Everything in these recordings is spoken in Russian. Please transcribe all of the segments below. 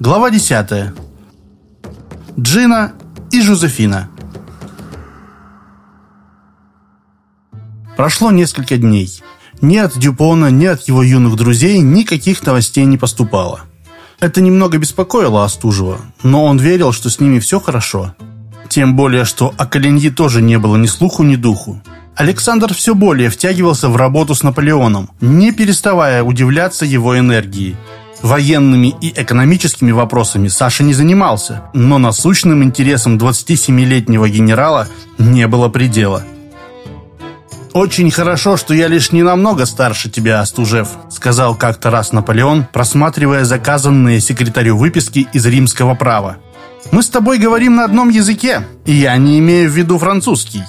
Глава 10. Джина и Жозефина. Прошло несколько дней. Ни от Дюпона, ни от его юных друзей никаких новостей не поступало. Это немного беспокоило Остужева, но он верил, что с ними все хорошо. Тем более, что о Калиньи тоже не было ни слуху, ни духу. Александр все более втягивался в работу с Наполеоном, не переставая удивляться его энергии. Военными и экономическими вопросами Саша не занимался, но насущным интересом 27-летнего генерала не было предела. «Очень хорошо, что я лишь не намного старше тебя, Остужев», сказал как-то раз Наполеон, просматривая заказанные секретарю выписки из римского права. «Мы с тобой говорим на одном языке, и я не имею в виду французский».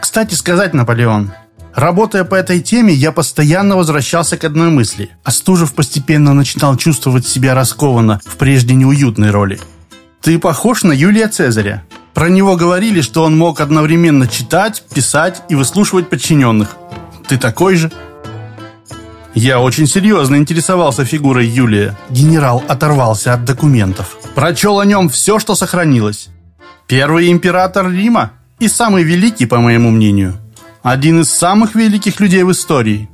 Кстати сказать, Наполеон, Работая по этой теме, я постоянно возвращался к одной мысли. Остужев постепенно начинал чувствовать себя раскованно в прежде неуютной роли. «Ты похож на Юлия Цезаря. Про него говорили, что он мог одновременно читать, писать и выслушивать подчиненных. Ты такой же?» Я очень серьезно интересовался фигурой Юлия. Генерал оторвался от документов. Прочел о нем все, что сохранилось. Первый император Рима и самый великий, по моему мнению – один из самых великих людей в истории.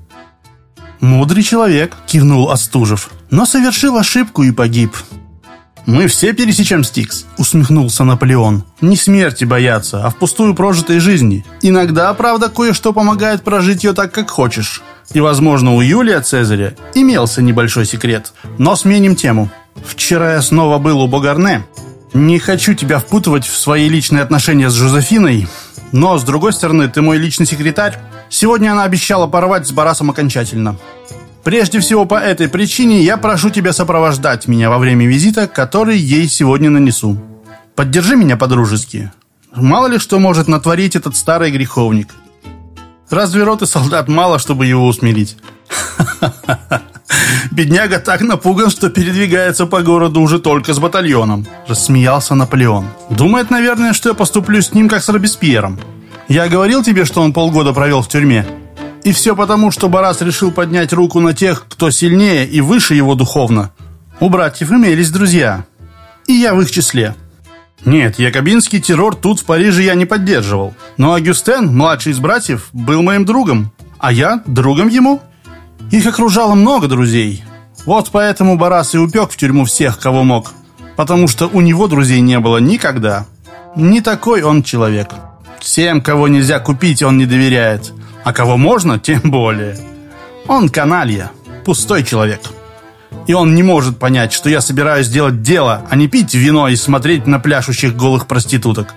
Мудрый человек, кивнул Остужев, но совершил ошибку и погиб. «Мы все пересечем Стикс», — усмехнулся Наполеон. «Не смерти бояться, а впустую прожитой жизни. Иногда, правда, кое-что помогает прожить ее так, как хочешь. И, возможно, у Юлия Цезаря имелся небольшой секрет. Но сменим тему. Вчера я снова был у Богарне. Не хочу тебя впутывать в свои личные отношения с Жозефиной, но, с другой стороны, ты мой личный секретарь. Сегодня она обещала порвать с Барасом окончательно. Прежде всего по этой причине я прошу тебя сопровождать меня во время визита, который ей сегодня нанесу. Поддержи меня по-дружески. Мало ли что может натворить этот старый греховник. Разве рот и солдат мало, чтобы его усмирить? Бедняга так напуган, что передвигается по городу уже только с батальоном. Рассмеялся Наполеон. Думает, наверное, что я поступлю с ним, как с Робеспьером. Я говорил тебе, что он полгода провел в тюрьме. И все потому, что Барас решил поднять руку на тех, кто сильнее и выше его духовно. У братьев имелись друзья. И я в их числе. Нет, якобинский террор тут, в Париже, я не поддерживал. Но Агюстен, младший из братьев, был моим другом. А я другом ему. Их окружало много друзей. Вот поэтому Барас и упек в тюрьму всех, кого мог. Потому что у него друзей не было никогда. Не такой он человек. Всем, кого нельзя купить, он не доверяет. А кого можно, тем более. Он каналья, пустой человек. И он не может понять, что я собираюсь делать дело, а не пить вино и смотреть на пляшущих голых проституток.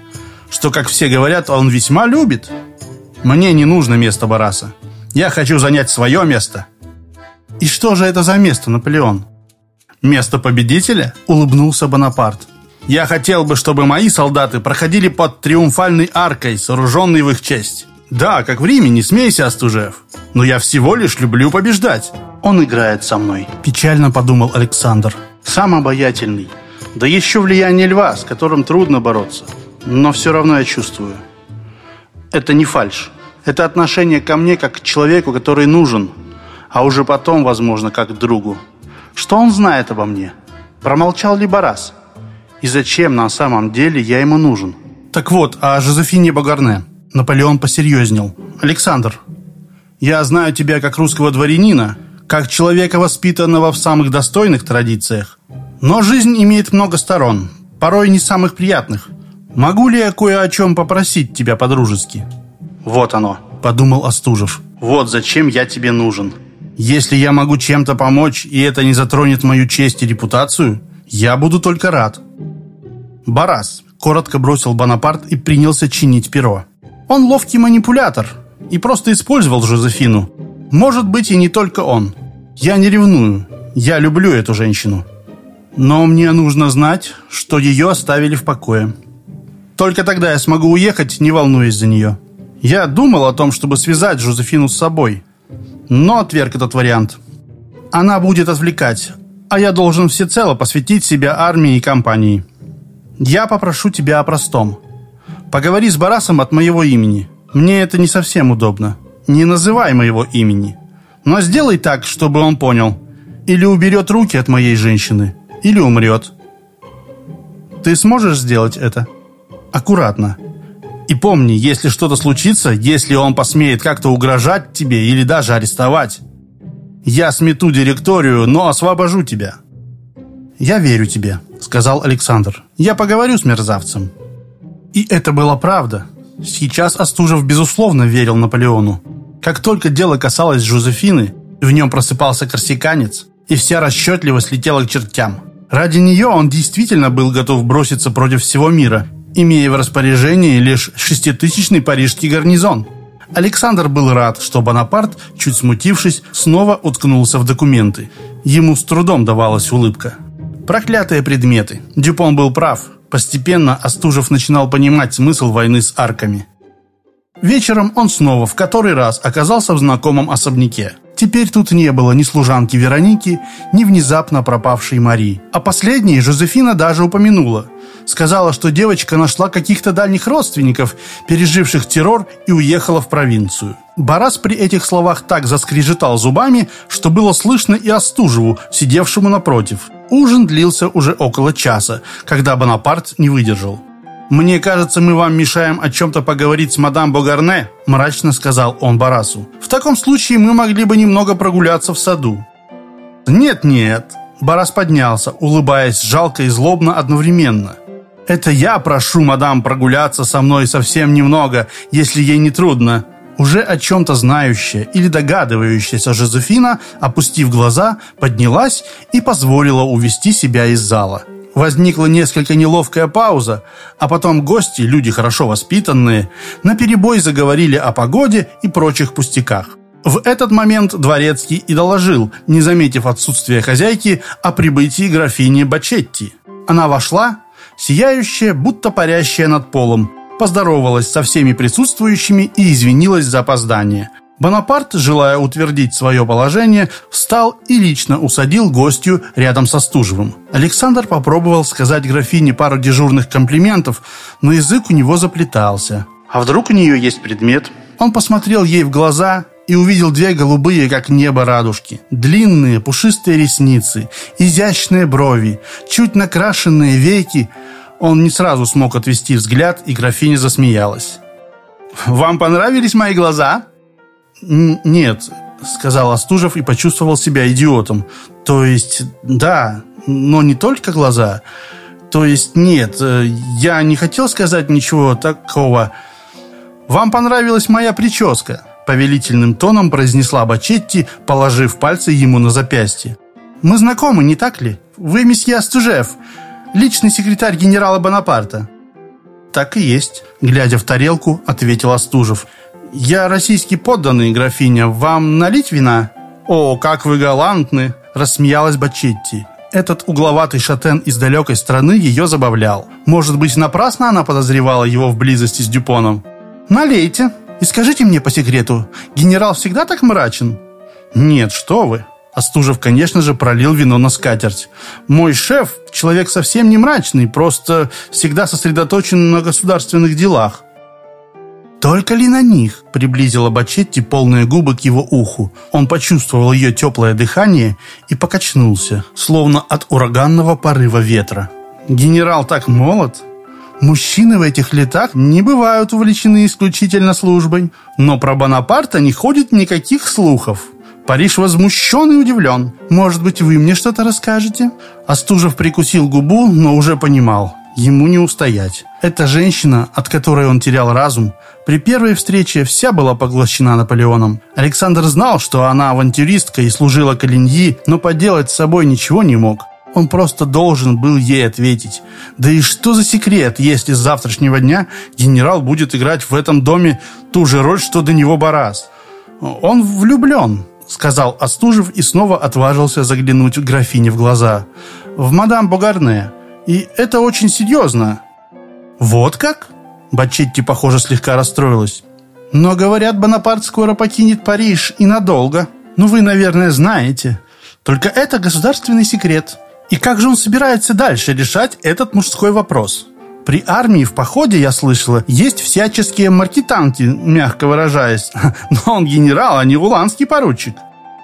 Что, как все говорят, он весьма любит. Мне не нужно место Бараса. Я хочу занять свое место – «И что же это за место, Наполеон?» «Место победителя?» – улыбнулся Бонапарт. «Я хотел бы, чтобы мои солдаты проходили под триумфальной аркой, сооруженной в их честь. Да, как в Риме, не смейся, Остужев. Но я всего лишь люблю побеждать». «Он играет со мной», – печально подумал Александр. «Сам обаятельный. Да еще влияние льва, с которым трудно бороться. Но все равно я чувствую. Это не фальшь. Это отношение ко мне как к человеку, который нужен, а уже потом, возможно, как другу. Что он знает обо мне? Промолчал ли Барас? И зачем на самом деле я ему нужен? Так вот, о Жозефине Багарне. Наполеон посерьезнел. Александр, я знаю тебя как русского дворянина, как человека, воспитанного в самых достойных традициях. Но жизнь имеет много сторон, порой не самых приятных. Могу ли я кое о чем попросить тебя по-дружески? Вот оно, подумал Остужев. Вот зачем я тебе нужен. Если я могу чем-то помочь, и это не затронет мою честь и репутацию, я буду только рад. Барас коротко бросил Бонапарт и принялся чинить перо. Он ловкий манипулятор и просто использовал Жозефину. Может быть, и не только он. Я не ревную. Я люблю эту женщину. Но мне нужно знать, что ее оставили в покое. Только тогда я смогу уехать, не волнуясь за нее. Я думал о том, чтобы связать Жозефину с собой – но отверг этот вариант. Она будет отвлекать, а я должен всецело посвятить себя армии и компании. Я попрошу тебя о простом. Поговори с Барасом от моего имени. Мне это не совсем удобно. Не называй моего имени. Но сделай так, чтобы он понял. Или уберет руки от моей женщины. или умрет. Ты сможешь сделать это? Аккуратно. И помни, если что-то случится, если он посмеет как-то угрожать тебе или даже арестовать, я смету директорию, но освобожу тебя. Я верю тебе, сказал Александр. Я поговорю с мерзавцем. И это была правда. Сейчас Остужев безусловно верил Наполеону. Как только дело касалось Жозефины, в нем просыпался корсиканец, и вся расчетливость летела к чертям. Ради нее он действительно был готов броситься против всего мира, имея в распоряжении лишь шеститысячный парижский гарнизон. Александр был рад, что Бонапарт, чуть смутившись, снова уткнулся в документы. Ему с трудом давалась улыбка. Проклятые предметы. Дюпон был прав. Постепенно Остужев начинал понимать смысл войны с арками. Вечером он снова в который раз оказался в знакомом особняке. Теперь тут не было ни служанки Вероники, ни внезапно пропавшей Мари. А последней Жозефина даже упомянула. Сказала, что девочка нашла каких-то дальних родственников, переживших террор, и уехала в провинцию. Барас при этих словах так заскрежетал зубами, что было слышно и Остужеву, сидевшему напротив. Ужин длился уже около часа, когда Бонапарт не выдержал. «Мне кажется, мы вам мешаем о чем-то поговорить с мадам Богарне», мрачно сказал он Барасу. «В таком случае мы могли бы немного прогуляться в саду». «Нет-нет», Барас поднялся, улыбаясь жалко и злобно одновременно. «Это я прошу мадам прогуляться со мной совсем немного, если ей не трудно». Уже о чем-то знающая или догадывающаяся Жозефина, опустив глаза, поднялась и позволила увести себя из зала. Возникла несколько неловкая пауза, а потом гости, люди хорошо воспитанные, наперебой заговорили о погоде и прочих пустяках. В этот момент Дворецкий и доложил, не заметив отсутствия хозяйки, о прибытии графини Бачетти. Она вошла, сияющая, будто парящая над полом, поздоровалась со всеми присутствующими и извинилась за опоздание – Бонапарт, желая утвердить свое положение, встал и лично усадил гостью рядом со Стужевым. Александр попробовал сказать графине пару дежурных комплиментов, но язык у него заплетался. А вдруг у нее есть предмет? Он посмотрел ей в глаза и увидел две голубые, как небо, радужки. Длинные, пушистые ресницы, изящные брови, чуть накрашенные веки. Он не сразу смог отвести взгляд, и графиня засмеялась. «Вам понравились мои глаза?» «Нет», — сказал Остужев и почувствовал себя идиотом. «То есть, да, но не только глаза. То есть, нет, э, я не хотел сказать ничего такого. Вам понравилась моя прическа?» Повелительным тоном произнесла Бачетти, положив пальцы ему на запястье. «Мы знакомы, не так ли? Вы месье Остужев, личный секретарь генерала Бонапарта». «Так и есть», — глядя в тарелку, ответил Остужев. «Я российский подданный, графиня. Вам налить вина?» «О, как вы галантны!» – рассмеялась Бачетти. Этот угловатый шатен из далекой страны ее забавлял. Может быть, напрасно она подозревала его в близости с Дюпоном? «Налейте. И скажите мне по секрету, генерал всегда так мрачен?» «Нет, что вы!» Остужев, конечно же, пролил вино на скатерть. «Мой шеф – человек совсем не мрачный, просто всегда сосредоточен на государственных делах. «Только ли на них?» – приблизила Бачетти полные губы к его уху. Он почувствовал ее теплое дыхание и покачнулся, словно от ураганного порыва ветра. «Генерал так молод!» Мужчины в этих летах не бывают увлечены исключительно службой. Но про Бонапарта не ходит никаких слухов. Париж возмущен и удивлен. Может быть, вы мне что-то расскажете?» Остужев прикусил губу, но уже понимал. Ему не устоять. Эта женщина, от которой он терял разум, при первой встрече вся была поглощена Наполеоном. Александр знал, что она авантюристка и служила Калиньи, но поделать с собой ничего не мог. Он просто должен был ей ответить. Да и что за секрет, если с завтрашнего дня генерал будет играть в этом доме ту же роль, что до него Барас? Он влюблен, сказал Остужев и снова отважился заглянуть графине в глаза. В мадам Богарне. И это очень серьезно. Вот как? Бачетти, похоже, слегка расстроилась. «Но, говорят, Бонапарт скоро покинет Париж и надолго. Ну, вы, наверное, знаете. Только это государственный секрет. И как же он собирается дальше решать этот мужской вопрос?» При армии в походе, я слышала, есть всяческие маркетанки, мягко выражаясь. Но он генерал, а не уланский поручик.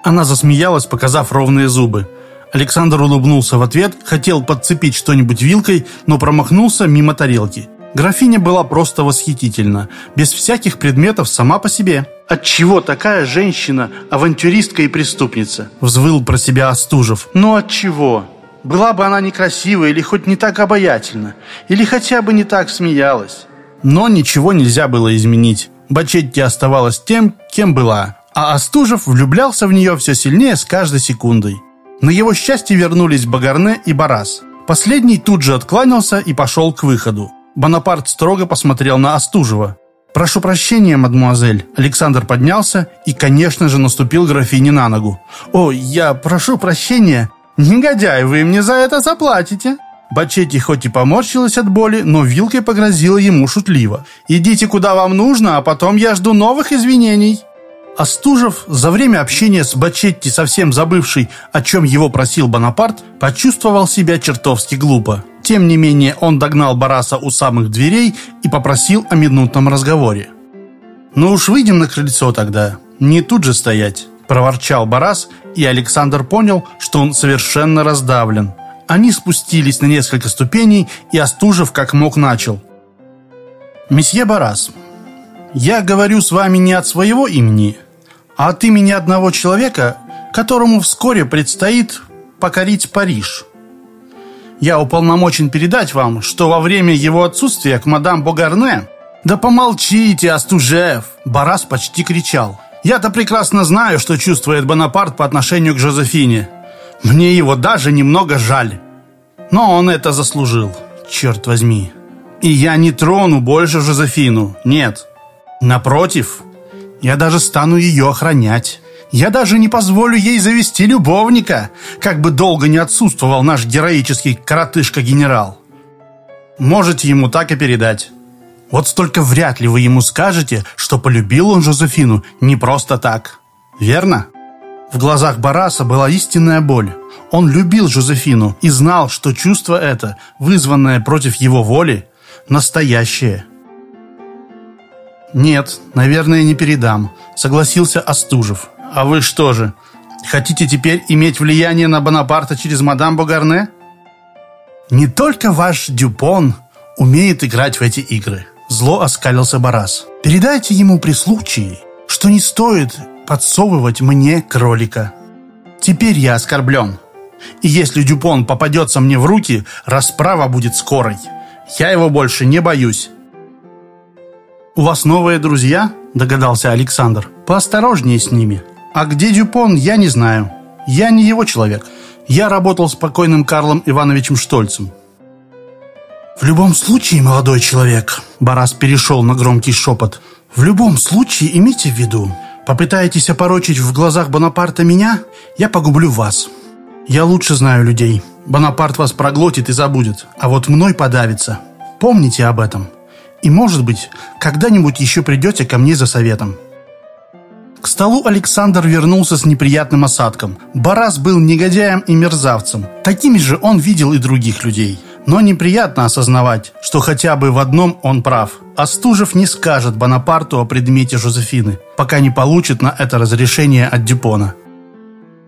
Она засмеялась, показав ровные зубы. Александр улыбнулся в ответ, хотел подцепить что-нибудь вилкой, но промахнулся мимо тарелки. Графиня была просто восхитительна, без всяких предметов сама по себе. «Отчего такая женщина, авантюристка и преступница?» Взвыл про себя Остужев. «Ну отчего? Была бы она некрасива или хоть не так обаятельна, или хотя бы не так смеялась». Но ничего нельзя было изменить. Бачетти оставалась тем, кем была, а Остужев влюблялся в нее все сильнее с каждой секундой. На его счастье вернулись Багарне и Барас. Последний тут же откланялся и пошел к выходу. Бонапарт строго посмотрел на Остужева. «Прошу прощения, мадмуазель». Александр поднялся и, конечно же, наступил графине на ногу. «О, я прошу прощения». «Негодяй, вы мне за это заплатите». Бачетти хоть и поморщилась от боли, но вилкой погрозила ему шутливо. «Идите куда вам нужно, а потом я жду новых извинений». Остужев, за время общения с Бачетти, совсем забывший, о чем его просил Бонапарт, почувствовал себя чертовски глупо. Тем не менее, он догнал Бараса у самых дверей и попросил о минутном разговоре. «Ну уж выйдем на крыльцо тогда, не тут же стоять», – проворчал Барас, и Александр понял, что он совершенно раздавлен. Они спустились на несколько ступеней, и Остужев как мог начал. «Месье Барас, я говорю с вами не от своего имени, а от имени одного человека, которому вскоре предстоит покорить Париж. Я уполномочен передать вам, что во время его отсутствия к мадам Богарне... Да помолчите, Астужев! Барас почти кричал. Я-то прекрасно знаю, что чувствует Бонапарт по отношению к Жозефине. Мне его даже немного жаль. Но он это заслужил, черт возьми. И я не трону больше Жозефину, нет. Напротив, я даже стану ее охранять. Я даже не позволю ей завести любовника, как бы долго не отсутствовал наш героический коротышка-генерал. Можете ему так и передать. Вот столько вряд ли вы ему скажете, что полюбил он Жозефину не просто так. Верно? В глазах Бараса была истинная боль. Он любил Жозефину и знал, что чувство это, вызванное против его воли, настоящее. «Нет, наверное, не передам», — согласился Остужев. «А вы что же, хотите теперь иметь влияние на Бонапарта через мадам Богарне?» «Не только ваш Дюпон умеет играть в эти игры», — зло оскалился Барас. «Передайте ему при случае, что не стоит подсовывать мне кролика. Теперь я оскорблен. И если Дюпон попадется мне в руки, расправа будет скорой. Я его больше не боюсь». «У вас новые друзья?» – догадался Александр. «Поосторожнее с ними. А где Дюпон, я не знаю. Я не его человек. Я работал с покойным Карлом Ивановичем Штольцем». «В любом случае, молодой человек», – Барас перешел на громкий шепот, «в любом случае имейте в виду, попытаетесь опорочить в глазах Бонапарта меня, я погублю вас. Я лучше знаю людей. Бонапарт вас проглотит и забудет, а вот мной подавится. Помните об этом. И, может быть, когда-нибудь еще придете ко мне за советом». К столу Александр вернулся с неприятным осадком. Барас был негодяем и мерзавцем. Такими же он видел и других людей. Но неприятно осознавать, что хотя бы в одном он прав. Остужев не скажет Бонапарту о предмете Жозефины, пока не получит на это разрешение от Дюпона.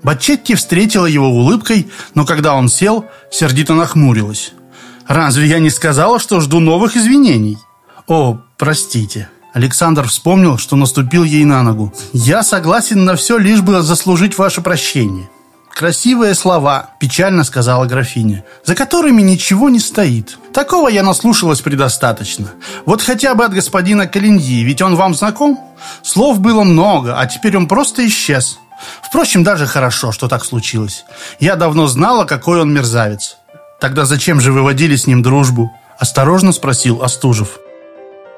Бачетти встретила его улыбкой, но когда он сел, сердито нахмурилась. «Разве я не сказала, что жду новых извинений?» «О, простите». Александр вспомнил, что наступил ей на ногу. «Я согласен на все, лишь бы заслужить ваше прощение». «Красивые слова», – печально сказала графиня, «за которыми ничего не стоит. Такого я наслушалась предостаточно. Вот хотя бы от господина Калиньи, ведь он вам знаком? Слов было много, а теперь он просто исчез. Впрочем, даже хорошо, что так случилось. Я давно знала, какой он мерзавец. Тогда зачем же вы водили с ним дружбу?» – осторожно спросил Остужев.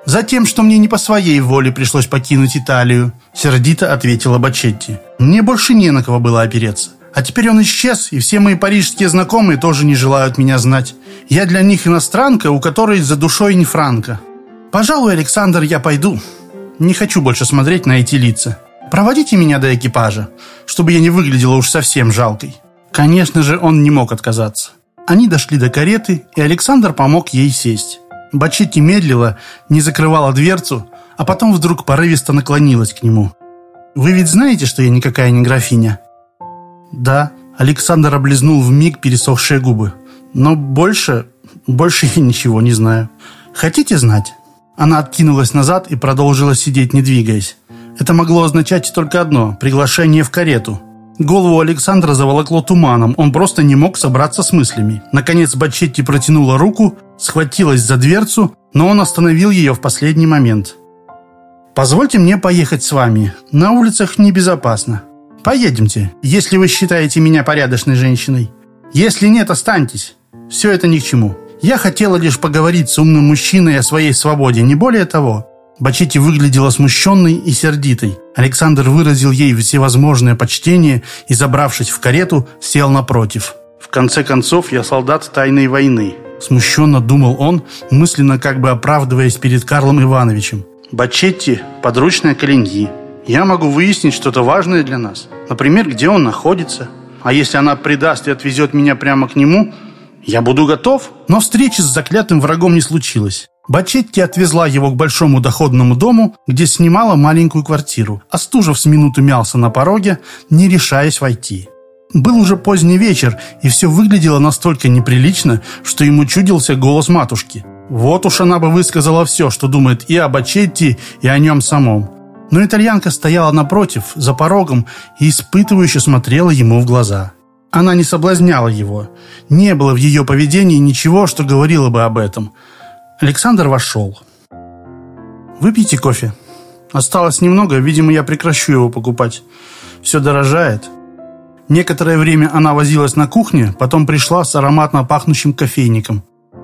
«Затем, что мне не по своей воле пришлось покинуть Италию», — сердито ответила Бачетти. «Мне больше не на кого было опереться. А теперь он исчез, и все мои парижские знакомые тоже не желают меня знать. Я для них иностранка, у которой за душой не франка. Пожалуй, Александр, я пойду. Не хочу больше смотреть на эти лица. Проводите меня до экипажа, чтобы я не выглядела уж совсем жалкой». Конечно же, он не мог отказаться. Они дошли до кареты, и Александр помог ей сесть. Бачетти медлила, не закрывала дверцу, а потом вдруг порывисто наклонилась к нему. «Вы ведь знаете, что я никакая не графиня?» «Да», — Александр облизнул в миг пересохшие губы. «Но больше... больше я ничего не знаю. Хотите знать?» Она откинулась назад и продолжила сидеть, не двигаясь. Это могло означать только одно – приглашение в карету. Голову Александра заволокло туманом, он просто не мог собраться с мыслями. Наконец Бачетти протянула руку, схватилась за дверцу, но он остановил ее в последний момент. «Позвольте мне поехать с вами. На улицах небезопасно. Поедемте, если вы считаете меня порядочной женщиной. Если нет, останьтесь. Все это ни к чему. Я хотела лишь поговорить с умным мужчиной о своей свободе, не более того». Бачетти выглядела смущенной и сердитой. Александр выразил ей всевозможное почтение и, забравшись в карету, сел напротив. «В конце концов, я солдат тайной войны», – смущенно думал он, мысленно как бы оправдываясь перед Карлом Ивановичем. «Бачетти – подручная Калиньи. Я могу выяснить что-то важное для нас. Например, где он находится. А если она предаст и отвезет меня прямо к нему, я буду готов». Но встречи с заклятым врагом не случилось. Бачетти отвезла его к большому доходному дому, где снимала маленькую квартиру. Остужев с минуту мялся на пороге, не решаясь войти. Был уже поздний вечер, и все выглядело настолько неприлично, что ему чудился голос матушки. Вот уж она бы высказала все, что думает и о Бачетти, и о нем самом. Но итальянка стояла напротив, за порогом, и испытывающе смотрела ему в глаза. Она не соблазняла его. Не было в ее поведении ничего, что говорило бы об этом – Александр вошел. «Выпейте кофе. Осталось немного, видимо, я прекращу его покупать. Все дорожает». Некоторое время она возилась на кухне, потом пришла с ароматно пахнущим кофейником.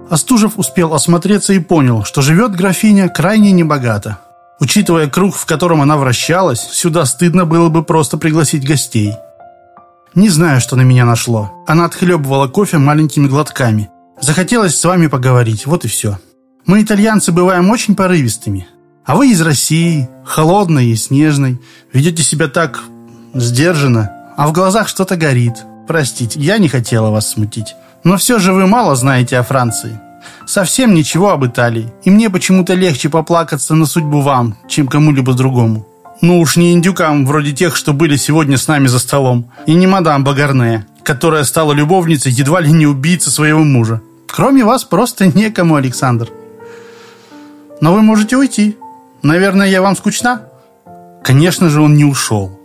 Остужев успел осмотреться и понял, что живет графиня крайне небогато. Учитывая круг, в котором она вращалась, сюда стыдно было бы просто пригласить гостей. Не знаю, что на меня нашло. Она отхлебывала кофе маленькими глотками. Захотелось с вами поговорить, вот и все. Мы, итальянцы, бываем очень порывистыми. А вы из России, холодной и снежной. Ведете себя так сдержанно, а в глазах что-то горит. Простите, я не хотела вас смутить. Но все же вы мало знаете о Франции. Совсем ничего об Италии. И мне почему-то легче поплакаться на судьбу вам, чем кому-либо другому. Ну уж не индюкам, вроде тех, что были сегодня с нами за столом. И не мадам Багарне, которая стала любовницей едва ли не убийцы своего мужа. Кроме вас просто некому, Александр. Но вы можете уйти. Наверное, я вам скучна?» Конечно же, он не ушел.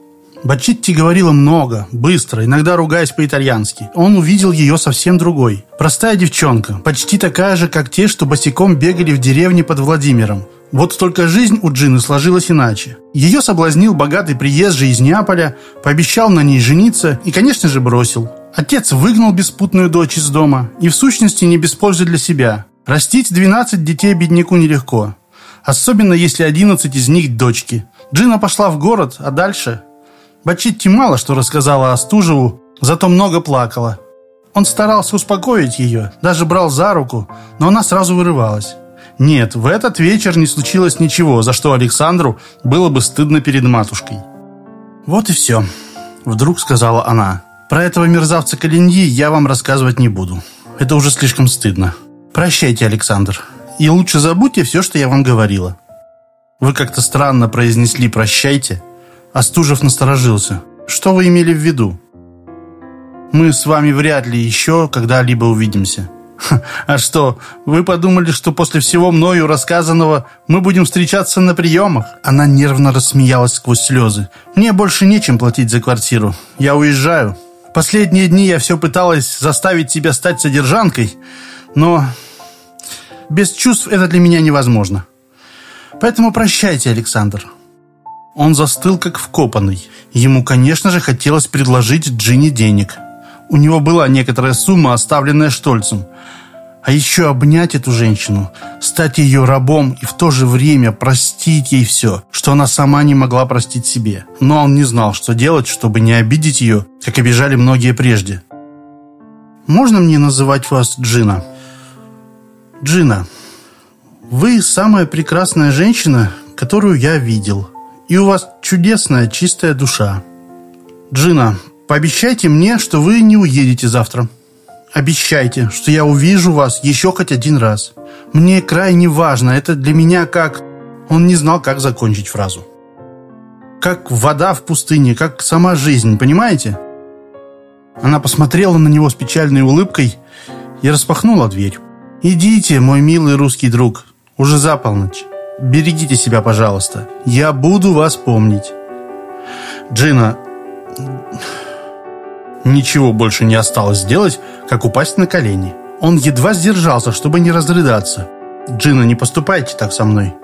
Бачитти говорила много, быстро, иногда ругаясь по-итальянски. Он увидел ее совсем другой. Простая девчонка, почти такая же, как те, что босиком бегали в деревне под Владимиром. Вот только жизнь у Джины сложилась иначе. Ее соблазнил богатый приезжий из Неаполя, пообещал на ней жениться и, конечно же, бросил. Отец выгнал беспутную дочь из дома и, в сущности, не без пользы для себя. Растить 12 детей бедняку нелегко. Особенно, если 11 из них дочки. Джина пошла в город, а дальше... Бачитти мало что рассказала Остужеву, зато много плакала. Он старался успокоить ее, даже брал за руку, но она сразу вырывалась. Нет, в этот вечер не случилось ничего, за что Александру было бы стыдно перед матушкой. «Вот и все», — вдруг сказала она. «Про этого мерзавца Калиньи я вам рассказывать не буду. Это уже слишком стыдно». «Прощайте, Александр. И лучше забудьте все, что я вам говорила». «Вы как-то странно произнесли «прощайте». Остужев насторожился. «Что вы имели в виду?» «Мы с вами вряд ли еще когда-либо увидимся». «А что, вы подумали, что после всего мною рассказанного мы будем встречаться на приемах?» Она нервно рассмеялась сквозь слезы. «Мне больше нечем платить за квартиру. Я уезжаю. Последние дни я все пыталась заставить себя стать содержанкой, но без чувств это для меня невозможно. Поэтому прощайте, Александр». Он застыл, как вкопанный. Ему, конечно же, хотелось предложить Джинни денег. У него была некоторая сумма, оставленная Штольцем. А еще обнять эту женщину, стать ее рабом и в то же время простить ей все, что она сама не могла простить себе. Но он не знал, что делать, чтобы не обидеть ее, как обижали многие прежде. «Можно мне называть вас Джина?» Джина, вы самая прекрасная женщина, которую я видел. И у вас чудесная, чистая душа. Джина, пообещайте мне, что вы не уедете завтра. Обещайте, что я увижу вас еще хоть один раз. Мне крайне важно, это для меня как... Он не знал, как закончить фразу. Как вода в пустыне, как сама жизнь, понимаете? Она посмотрела на него с печальной улыбкой и распахнула дверь. «Идите, мой милый русский друг, уже за полночь. Берегите себя, пожалуйста. Я буду вас помнить». Джина... Ничего больше не осталось сделать, как упасть на колени. Он едва сдержался, чтобы не разрыдаться. «Джина, не поступайте так со мной».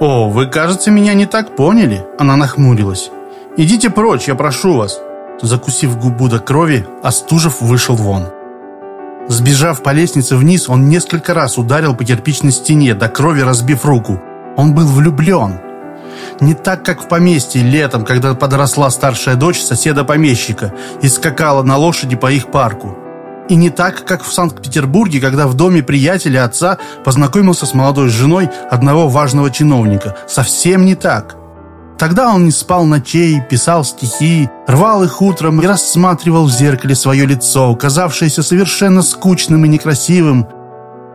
«О, вы, кажется, меня не так поняли?» Она нахмурилась. «Идите прочь, я прошу вас». Закусив губу до крови, Остужев вышел вон. Сбежав по лестнице вниз, он несколько раз ударил по кирпичной стене, до крови разбив руку. Он был влюблен. Не так, как в поместье летом, когда подросла старшая дочь соседа-помещика и скакала на лошади по их парку. И не так, как в Санкт-Петербурге, когда в доме приятеля отца познакомился с молодой женой одного важного чиновника. Совсем не так. Тогда он не спал ночей, писал стихи, рвал их утром и рассматривал в зеркале свое лицо, казавшееся совершенно скучным и некрасивым.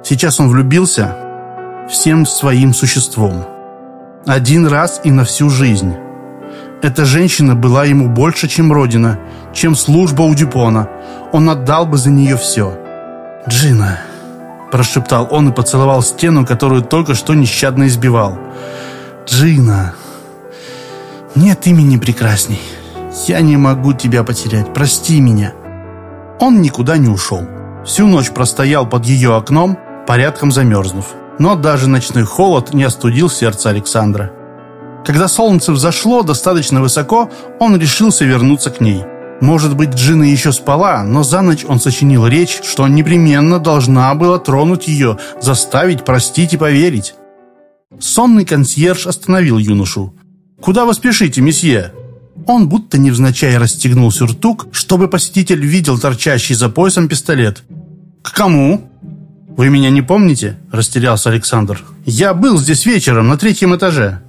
Сейчас он влюбился всем своим существом. Один раз и на всю жизнь. Эта женщина была ему больше, чем родина, чем служба у Дюпона. Он отдал бы за нее все. «Джина», – прошептал он и поцеловал стену, которую только что нещадно избивал. «Джина, нет имени прекрасней. Я не могу тебя потерять. Прости меня». Он никуда не ушел. Всю ночь простоял под ее окном, порядком замерзнув. Но даже ночной холод не остудил сердце Александра. Когда солнце взошло достаточно высоко, он решился вернуться к ней. Может быть, Джина еще спала, но за ночь он сочинил речь, что непременно должна была тронуть ее, заставить простить и поверить. Сонный консьерж остановил юношу. «Куда вы спешите, месье?» Он будто невзначай расстегнул сюртук, чтобы посетитель видел торчащий за поясом пистолет. «К кому?» «Вы меня не помните?» – растерялся Александр. «Я был здесь вечером на третьем этаже».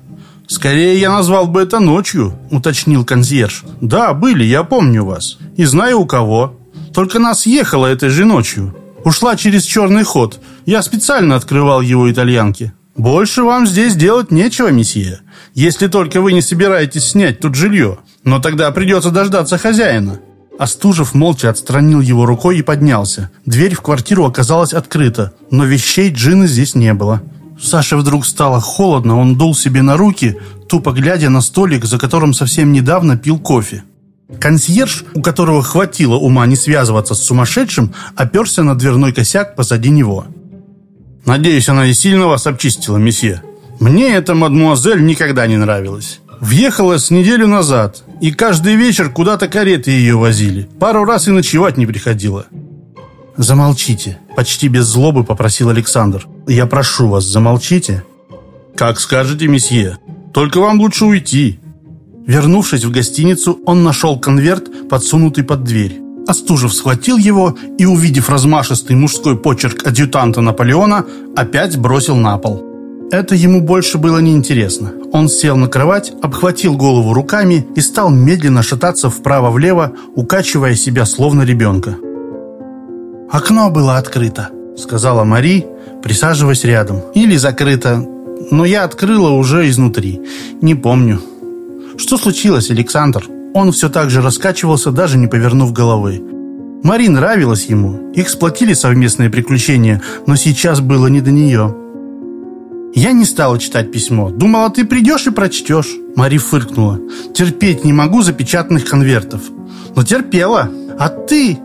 «Скорее я назвал бы это ночью», – уточнил консьерж. «Да, были, я помню вас. И знаю у кого. Только нас ехала этой же ночью. Ушла через черный ход. Я специально открывал его итальянке. Больше вам здесь делать нечего, месье. Если только вы не собираетесь снять тут жилье. Но тогда придется дождаться хозяина». Остужев молча отстранил его рукой и поднялся. Дверь в квартиру оказалась открыта, но вещей Джины здесь не было. Саше вдруг стало холодно, он дул себе на руки, тупо глядя на столик, за которым совсем недавно пил кофе. Консьерж, у которого хватило ума не связываться с сумасшедшим, оперся на дверной косяк позади него. «Надеюсь, она и сильно вас обчистила, месье. Мне эта мадмуазель никогда не нравилась». Въехала с неделю назад, и каждый вечер куда-то кареты ее возили. Пару раз и ночевать не приходила. «Замолчите», — почти без злобы попросил Александр. «Я прошу вас, замолчите». «Как скажете, месье. Только вам лучше уйти». Вернувшись в гостиницу, он нашел конверт, подсунутый под дверь. Остужев схватил его и, увидев размашистый мужской почерк адъютанта Наполеона, опять бросил на пол. Это ему больше было неинтересно. Он сел на кровать, обхватил голову руками и стал медленно шататься вправо-влево, укачивая себя словно ребенка. «Окно было открыто», — сказала Мари, присаживаясь рядом. «Или закрыто, но я открыла уже изнутри. Не помню». «Что случилось, Александр?» Он все так же раскачивался, даже не повернув головы. Мари нравилась ему. Их сплотили совместные приключения, но сейчас было не до нее. Я не стала читать письмо. Думала, ты придешь и прочтешь. Мари фыркнула. Терпеть не могу запечатанных конвертов. Но терпела. А ты...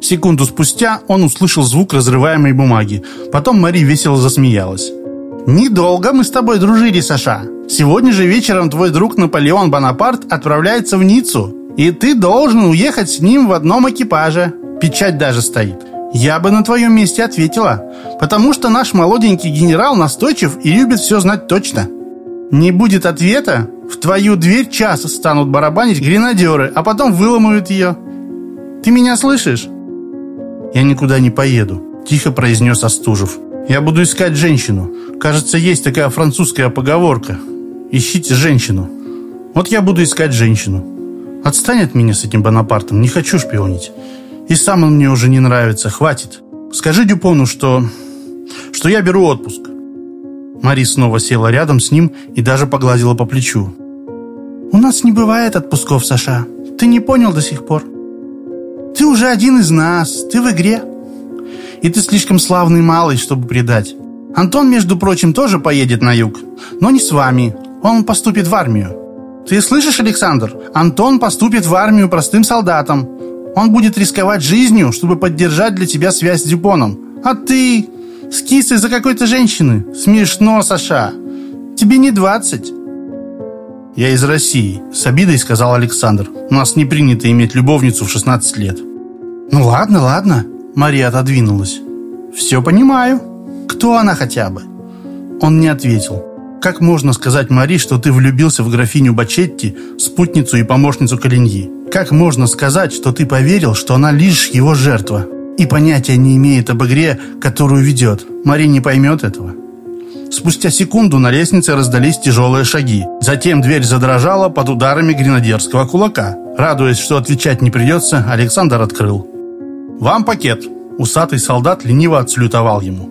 Секунду спустя он услышал звук разрываемой бумаги. Потом Мари весело засмеялась. «Недолго мы с тобой дружили, Саша. Сегодня же вечером твой друг Наполеон Бонапарт отправляется в Ниццу. И ты должен уехать с ним в одном экипаже. Печать даже стоит. Я бы на твоем месте ответила, потому что наш молоденький генерал настойчив и любит все знать точно. Не будет ответа, в твою дверь час станут барабанить гренадеры, а потом выломают ее. Ты меня слышишь? Я никуда не поеду, тихо произнес Остужев. Я буду искать женщину. Кажется, есть такая французская поговорка. Ищите женщину. Вот я буду искать женщину. Отстань от меня с этим Бонапартом, не хочу шпионить. И сам он мне уже не нравится, хватит. Скажи Дюпону, что... что я беру отпуск». Мари снова села рядом с ним и даже погладила по плечу. «У нас не бывает отпусков, Саша. Ты не понял до сих пор?» Ты уже один из нас, ты в игре. И ты слишком славный малый, чтобы предать. Антон, между прочим, тоже поедет на юг, но не с вами. Он поступит в армию. Ты слышишь, Александр? Антон поступит в армию простым солдатом. Он будет рисковать жизнью, чтобы поддержать для тебя связь с Дюпоном. А ты с кисой за какой-то женщины. Смешно, Саша. Тебе не двадцать. «Я из России», — с обидой сказал Александр. «У нас не принято иметь любовницу в 16 лет». «Ну ладно, ладно», — Мария отодвинулась. «Все понимаю. Кто она хотя бы?» Он не ответил. «Как можно сказать Мари, что ты влюбился в графиню Бачетти, спутницу и помощницу Калиньи? Как можно сказать, что ты поверил, что она лишь его жертва?» И понятия не имеет об игре, которую ведет. Мари не поймет этого. Спустя секунду на лестнице раздались тяжелые шаги. Затем дверь задрожала под ударами гренадерского кулака. Радуясь, что отвечать не придется, Александр открыл. «Вам пакет!» Усатый солдат лениво отслютовал ему.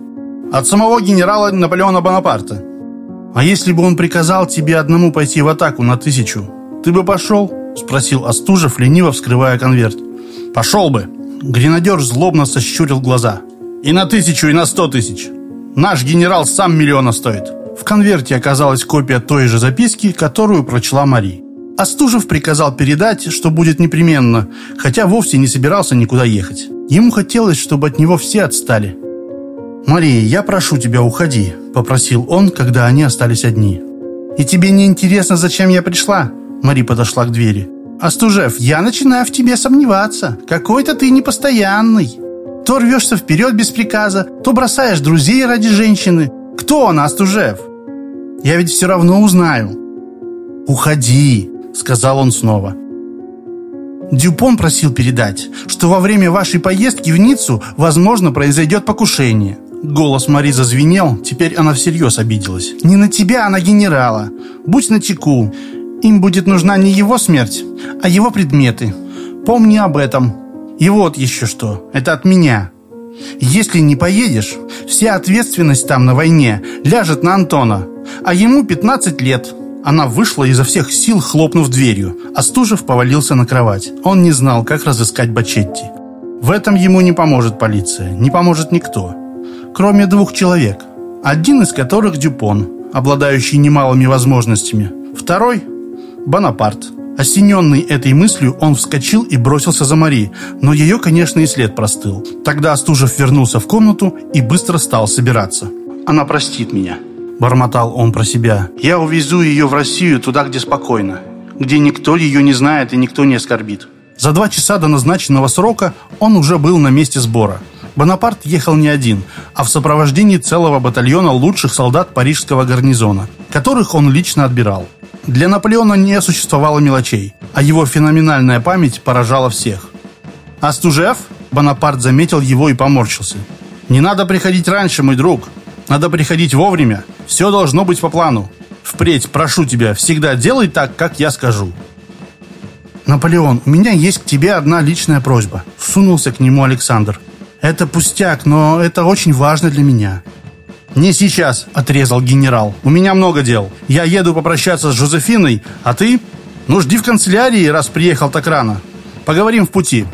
«От самого генерала Наполеона Бонапарта». «А если бы он приказал тебе одному пойти в атаку на тысячу, ты бы пошел?» Спросил Остужев, лениво вскрывая конверт. «Пошел бы!» Гренадер злобно сощурил глаза. «И на тысячу, и на сто тысяч. Наш генерал сам миллиона стоит». В конверте оказалась копия той же записки, которую прочла Мари. Остужев приказал передать, что будет непременно, хотя вовсе не собирался никуда ехать. Ему хотелось, чтобы от него все отстали. «Мария, я прошу тебя, уходи», — попросил он, когда они остались одни. «И тебе не интересно, зачем я пришла?» Мари подошла к двери. «Остужев, я начинаю в тебе сомневаться. Какой-то ты непостоянный». То рвешься вперед без приказа, то бросаешь друзей ради женщины. Кто она, Остужев? Я ведь все равно узнаю. «Уходи», — сказал он снова. Дюпон просил передать, что во время вашей поездки в Ниццу, возможно, произойдет покушение. Голос Мари зазвенел, теперь она всерьез обиделась. «Не на тебя, а на генерала. Будь начеку. Им будет нужна не его смерть, а его предметы. Помни об этом. И вот еще что. Это от меня. Если не поедешь, вся ответственность там на войне ляжет на Антона. А ему 15 лет. Она вышла изо всех сил, хлопнув дверью. Остужев повалился на кровать. Он не знал, как разыскать Бачетти. В этом ему не поможет полиция, не поможет никто. Кроме двух человек. Один из которых Дюпон, обладающий немалыми возможностями. Второй – Бонапарт – Осененный этой мыслью, он вскочил и бросился за Мари, но ее, конечно, и след простыл. Тогда Остужев вернулся в комнату и быстро стал собираться. «Она простит меня», – бормотал он про себя. «Я увезу ее в Россию, туда, где спокойно, где никто ее не знает и никто не оскорбит». За два часа до назначенного срока он уже был на месте сбора. Бонапарт ехал не один, а в сопровождении целого батальона лучших солдат парижского гарнизона, которых он лично отбирал. Для Наполеона не существовало мелочей, а его феноменальная память поражала всех. «Остужев?» Бонапарт заметил его и поморщился. «Не надо приходить раньше, мой друг. Надо приходить вовремя. Все должно быть по плану. Впредь, прошу тебя, всегда делай так, как я скажу». «Наполеон, у меня есть к тебе одна личная просьба», — сунулся к нему Александр. «Это пустяк, но это очень важно для меня. «Не сейчас», — отрезал генерал. «У меня много дел. Я еду попрощаться с Жозефиной, а ты? Ну, жди в канцелярии, раз приехал так рано. Поговорим в пути».